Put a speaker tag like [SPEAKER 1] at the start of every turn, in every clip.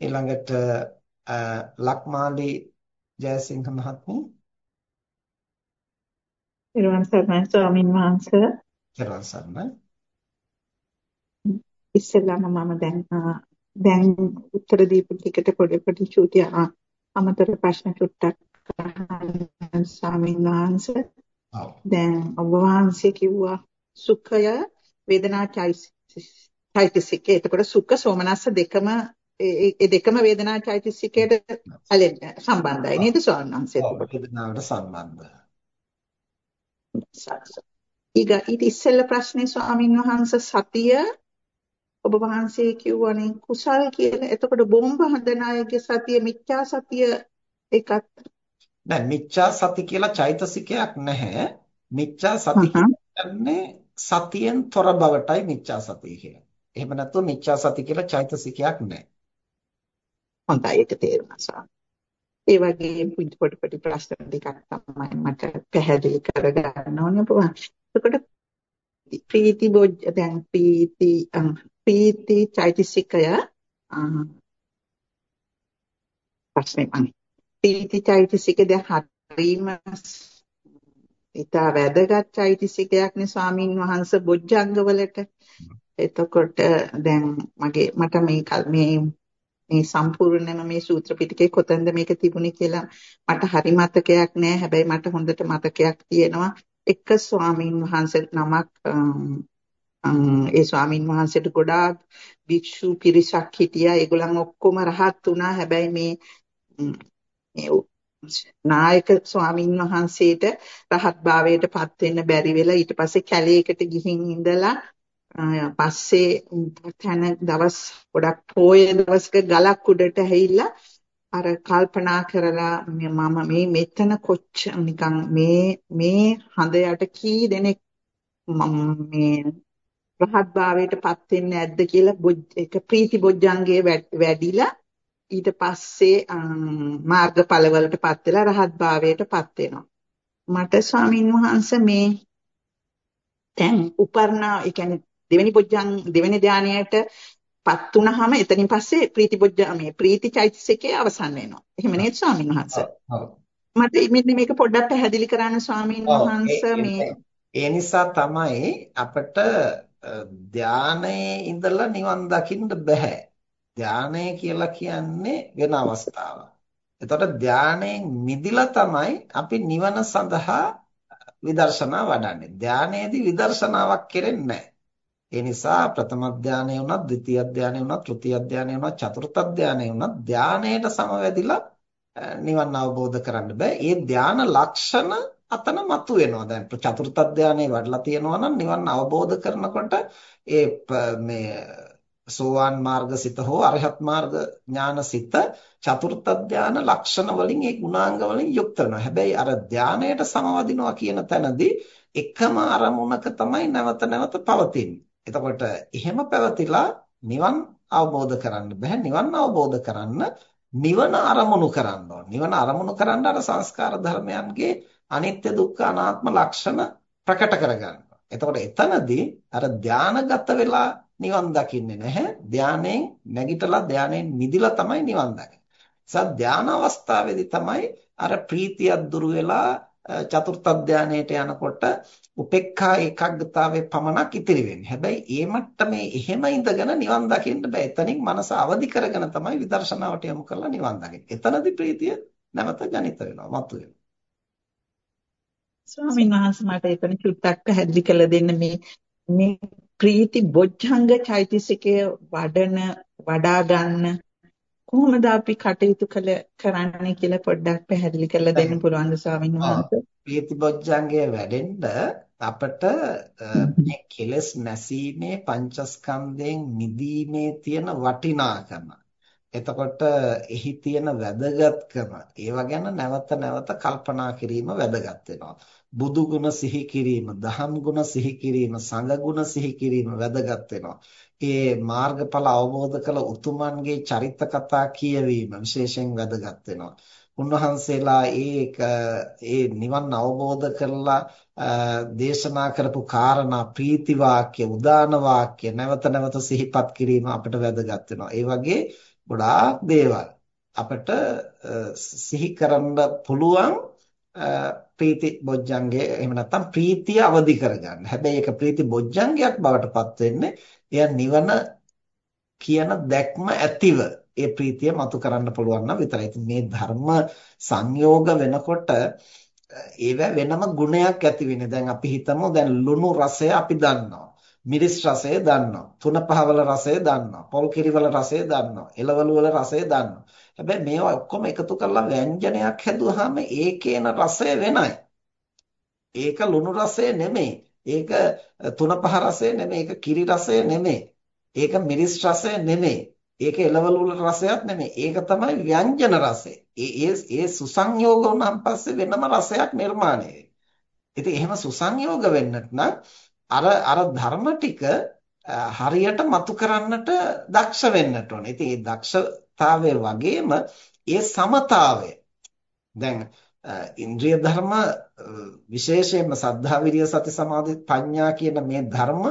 [SPEAKER 1] ඊළඟට ලක්මාලි ජයසිංහ මහත්මිය.
[SPEAKER 2] ඊළඟ සර්ණ ස්වාමීන් වහන්සේ.
[SPEAKER 1] ඊළඟ සර්ණ
[SPEAKER 2] ඉස්සෙල්ලාම මම දැන් දැන් උත්තර දීපු ටිකට පොඩි පොඩි චූටි අමතර ප්‍රශ්න චුට්ටක් ස්වාමීන් වහන්සේ. දැන් ඔබ වහන්සේ කිව්වා සුඛය වේදනා චෛතසිකය. එතකොට සුඛ සෝමනස්ස දෙකම ඒ දෙකම වේදනා චෛතසිකයට ඇලෙන්න සම්බන්ධයි නේද ස්වාමීන් වහන්සේ
[SPEAKER 1] එතකොට වේදනාවට සම්බන්ධයි
[SPEAKER 2] ඊග ඊට ඉස්සෙල්ල ප්‍රශ්නේ ස්වාමීන් වහන්සේ සතිය ඔබ වහන්සේ කිව්වනේ කුසල් කියලා. එතකොට බෝම්බ හදන අයගේ සතිය මිච්ඡා සතිය එකත්
[SPEAKER 1] නෑ මිච්ඡා සති කියලා චෛතසිකයක් නැහැ. මිච්ඡා සති කියන්නේ සතියෙන් තොර බවටයි මිච්ඡා සතිය කියන්නේ. එහෙම නැත්නම් මිච්ඡා සති කියලා චෛතසිකයක් නැහැ.
[SPEAKER 2] හොඳයි ඒක තේරුණා ඒ වගේ පොඩි පොඩි ප්‍රශ්න ටිකක් තමයි මට පැහැදිලි කරගන්න ඕනේ. ඔබ. එතකොට ප්‍රීති බොජ්ජ දැන් ප්‍රීති ප්‍රීති චෛතසිකය ප්‍රශ්නේ මම ප්‍රීති චෛතසික දැන් හරීම ඊට වැදගත් චෛතසිකයක් නේ ස්වාමින් වහන්සේ බොජ්ජංග වලට. එතකොට දැන් මගේ මට මේ මේ මේ සම්පූර්ණයෙන්ම මේ සූත්‍ර පිටකේ කොතනද මේක තිබුණේ කියලා මට හරි මතකයක් නෑ හැබැයි මට හොඳට මතකයක් තියෙනවා එක ස්වාමින් වහන්සේ නමක් ඒ ස්වාමින් වහන්සේට ගොඩාක් භික්ෂු පිරිසක් හිටියා. ඒගොල්ලන් ඔක්කොම රහත් වුණා. හැබැයි මේ නායක ස්වාමින් වහන්සේට රහත් භාවයට පත් වෙන්න බැරි වෙලා ඊට පස්සේ කැලේකට ගිහින් ඉඳලා පස්සේ තන දවස් ගොඩක් පොය දවසක ගලක් උඩට ඇවිල්ලා අර කල්පනා කරලා මම මේ මෙතන කොච්ච නිකන් මේ මේ හඳ යට කී දෙනෙක් මේ රහත් භාවයට පත් වෙන්නේ නැද්ද කියලා ඒක ප්‍රීති බොජ්ජංගේ වැඩිලා ඊට පස්සේ මාර්ගඵල වලට පත් වෙලා රහත් භාවයට පත් වෙනවා. මට ස්වාමින් වහන්සේ මේ දැන් උපර්ණා ඒ කියන්නේ දෙවෙනි බොජ්ජං දෙවෙනි ධානයට පත් වුනහම එතනින් පස්සේ ප්‍රීති බොජ්ජ මේ ප්‍රීති චෛතසිකේ අවසන් වෙනවා. එහෙම නේද ස්වාමින් වහන්සේ? මට මෙන්න මේක පොඩ්ඩක් පැහැදිලි කරන්න ස්වාමින් වහන්සේ මේ
[SPEAKER 1] ඒ නිසා තමයි අපිට ධානයේ ඉඳලා නිවන් දකින්න බෑ. ධානය කියලා කියන්නේ වෙන අවස්ථාවක්. එතකොට ධානයෙන් මිදිලා තමයි අපි නිවන සඳහා විදර්ශනා වඩන්නේ. ධානයේදී විදර්ශනාවක් කෙරෙන්නේ නැහැ. ඒ නිසා ප්‍රථම ධානය වුණත්, ද්විතීය ධානය වුණත්, තෘතීය ධානය වුණත්, චතුර්ථ ධානය වුණත් ධානයට සමවැදිලා නිවන් අවබෝධ කරන්න බෑ. ඒ ධාන ලක්ෂණ අතන මතුවෙනවා. දැන් චතුර්ථ ධානයේ වඩලා තියෙනවා නම් නිවන් අවබෝධ කරනකොට ඒ මේ සෝවාන් මාර්ගසිත හෝ අරහත් මාර්ග ඥානසිත චතුර්ථ ධාන ලක්ෂණ වලින් ඒ ගුණාංග වලින් යුක්ත වෙනවා. හැබැයි අර ධානයට සමවදිනවා කියන තැනදී එකම අරමුණක තමයි නැවත නැවත පවතින්නේ. එතකොට එහෙම පැවතිලා නිවන් අවබෝධ කරන්න බෑ. නිවන් අවබෝධ කරන්න නිවන අරමුණු කරන්න ඕන. නිවන අරමුණු කරන්න අර සංස්කාර ධර්මයන්ගේ අනිත්‍ය දුක්ඛ අනාත්ම ලක්ෂණ ප්‍රකට කරගන්නවා. එතකොට එතනදී අර ධානාගත වෙලා නිවන් දකින්නේ නැහැ. ධානයෙන් නැගිටලා ධානයෙන් මිදිලා තමයි නිවන් දකින්නේ. නිසා ධාන අවස්ථාවේදී තමයි අර ප්‍රීතියක් දුරු වෙලා චතුර්ථ ධානයට යනකොට උපේක්ඛා ඒකාග්‍රතාවයේ පමණක් ඉතිරි වෙන්නේ. හැබැයි ඒ මට්ටමේ එහෙම ඉඳගෙන නිවන් දකින්න බෑ. එතනින් මනස අවදි කරගෙන තමයි විදර්ශනාවට යොමු කරලා නිවන් දකින්නේ. එතනදී ප්‍රීතිය නැවත ජනිත වෙනවා, මතුවෙනවා.
[SPEAKER 2] ස්වාමීන් වහන්සේ මට එතන චුට්ටක් පැහැදිලි කරලා දෙන්න මේ මේ ප්‍රීති බොජ්ජංග චෛතසිකය වඩන වඩා ගන්න කොහොමද අපි කටයුතු කළ කරන්නේ කියලා පොඩ්ඩක් පැහැදිලි කරලා දෙන්න පුළුවන්ද ස්වාමීන් වහන්සේ?
[SPEAKER 1] ප්‍රීති බොජ්ජංගය වැඩෙන්න අපට මේ කෙලස් නැසීමේ පංචස්කන්ධයෙන් මිදීමේ තියෙන වටිනාකම එතකොට එහි තියෙන වැදගත්කම ඒවා ගැන නැවත නැවත කල්පනා කිරීම වැදගත් වෙනවා. බුදු ගුණ සිහි කිරීම, දහම් ගුණ සිහි කිරීම, සංඝ ගුණ සිහි කිරීම වැදගත් වෙනවා. ඒ මාර්ගඵල අවබෝධ කළ උතුමන්ගේ චරිත කතා කියවීම විශේෂයෙන් වැදගත් වෙනවා. උන්වහන්සේලා ඒ ඒ නිවන් අවබෝධ කරලා දේශනා කරපු කාරණා ප්‍රීති වාක්‍ය උදාන වාක්‍ය නැවත නැවත සිහිපත් කිරීම අපිට වැදගත් වෙනවා. ඒ වගේ ගොඩාක් දේවල් අපිට සිහි කරන්න පුළුවන් ප්‍රීති බොජ්ජංගය එහෙම නැත්නම් ප්‍රීතිය අවදි කරගන්න. හැබැයි ඒක ප්‍රීති බොජ්ජංගයක් බවට පත් වෙන්නේ එය නිවන කියන දැක්ම ඇතිව ඒ ප්‍රීතිය මතු කරන්න පුළුවන් නම් විතරයි. ඉතින් මේ ධර්ම සංයෝග වෙනකොට ඒව වෙනම ගුණයක් ඇති වෙන්නේ. දැන් අපි හිතමු දැන් ලුණු රසය අපි දන්නවා. මිරිස් රසය දන්නවා. තුන පහවල රසය දන්නවා. පොල් කිරිවල රසය දන්නවා. එළවලු වල රසය දන්නවා. හැබැයි මේවා ඔක්කොම එකතු කරලා ව්‍යංජනයක් හැදුවාම ඒකේන රසය වෙනයි. ඒක ලුණු රසය නෙමෙයි. ඒක තුන පහ රසය නෙමෙයි. ඒක කිරි රසය නෙමෙයි. ඒක මිරිස් රසය නෙමෙයි. ඒක එළවලු වල රසයක් නෙමෙයි. ඒක තමයි ව්‍යංජන රසය. ඒ ඒ ඒ සුසංයෝග වුණාන් පස්සේ වෙනම රසයක් නිර්මාණය වෙනවා. ඉතින් එහෙම සුසංයෝග වෙන්නට නම් අර අර ධර්ම ටික හරියට මතු කරන්නට දක්ෂ වෙන්නට ඕනේ. ඉතින් මේ දක්ෂතාවය වගේම ඒ සමතාවය දැන් ඉන්ද්‍රිය ධර්ම විශේෂයෙන්ම සද්ධා විරිය සති සමාධි ප්‍රඥා කියන මේ ධර්ම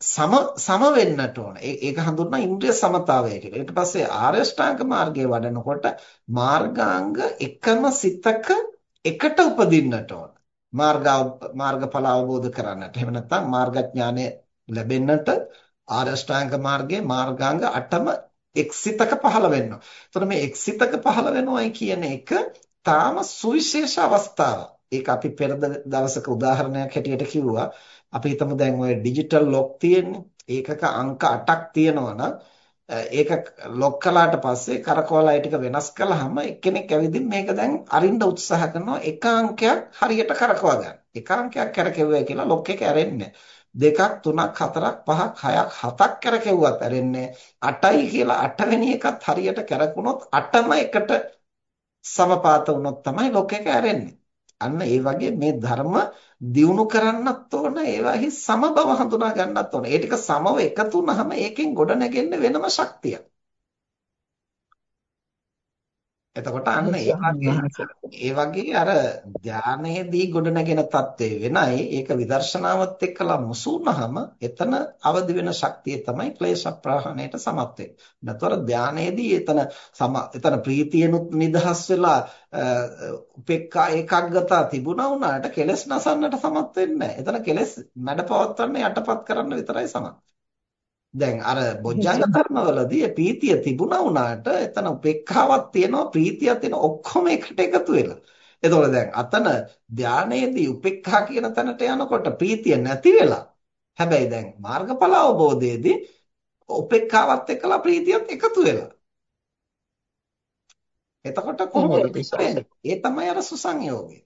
[SPEAKER 1] සම සම වෙන්නට ඕන. ඒක හඳුන්වන ඉන්ද්‍රිය සමතාවය කියලා. ඊට පස්සේ ආර්ය ශ්‍රාංග මාර්ගයේ වඩනකොට මාර්ගාංග එකම සිතක එකට උපදින්නට ඕන. මාර්ග මාර්ගඵල අවබෝධ කරගන්නට. එහෙම නැත්නම් මාර්ගඥානය ලැබෙන්නට ආර්ය ශ්‍රාංග මාර්ගයේ මාර්ගාංග 8ම එක්සිතක පහළ වෙනවා. එතකොට මේ එක්සිතක පහළ වෙනවයි කියන එක තාම සුවිශේෂ අවස්ථාවක්. ඒක අපි පෙර දවසක උදාහරණයක් හැටියට කිව්වා. අපි හිතමු දැන් ඔය ඩිජිටල් ලොක් තියෙන්නේ. ඒකක අංක 8ක් තියෙනවා නම් ඒක ලොක් කළාට පස්සේ කරකවලා ඒ ටික වෙනස් කළාම එක්කෙනෙක් ඇවිදින් මේක දැන් අරින්න උත්සාහ කරනවා එක අංකයක් හරියට කරකවා ගන්න. එක අංකයක් කරකෙවුවා කියලා ලොක් එක ඇරෙන්නේ දෙකක් තුනක් හතරක් පහක් හයක් හතක් කරකෙව්වත් ඇරෙන්නේ 8යි කියලා 8 වෙනි එකත් හරියට කරකුණොත් 8ම එකට සමපාත වුණොත් තමයි ලොක් එක ඇරෙන්නේ. අන්න ඒ වගේ මේ ධර්ම දියුණු කරන්නත් ඕන ඒවාහි සම බව හඳුනා ගන්නත් ඕන. ඒ ටික සමව එකතු වුනහම ඒකෙන් ගොඩ නැගෙන්න වෙනම ශක්තියක්. එතකොට අන්න ඒ වගේ ඒ වගේ අර ධානයේදී ගොඩනගෙන தත්ත්වය වෙනයි ඒක විදර්ශනාවත් එක්කලා මුසුනහම එතන අවදි වෙන ශක්තිය තමයි ක්ලේශ ප්‍රහාණයට සමත් වෙන්නේ. නැතර ධානයේදී එතන එතන ප්‍රීතියනුත් නිදහස් වෙලා උපේක්ඛා ඒකාග්‍රතාව තිබුණා වුණාට කෙලස් නසන්නට සමත් වෙන්නේ නැහැ. එතන කෙලස් මැඩපවත්වන්න යටපත් කරන්න විතරයි සමත්. දැන් අර බොජ්ජංග ධර්මවලදී ප්‍රීතිය තිබුණා වුණාට එතන උපේක්ඛාවක් තියෙනවා ප්‍රීතියක් තියෙනවා ඔක්කොම එකට එකතු වෙලා. එතකොට දැන් අතන ධානයේදී උපේක්ඛා කියන තැනට යනකොට ප්‍රීතිය නැති වෙලා. හැබැයි දැන් මාර්ගඵල අවබෝධයේදී උපේක්ඛාවත් එක්කලා ප්‍රීතියත් එකතු වෙලා. එතකොට කොහොමද ඒ තමයි අර සුසංයෝගය.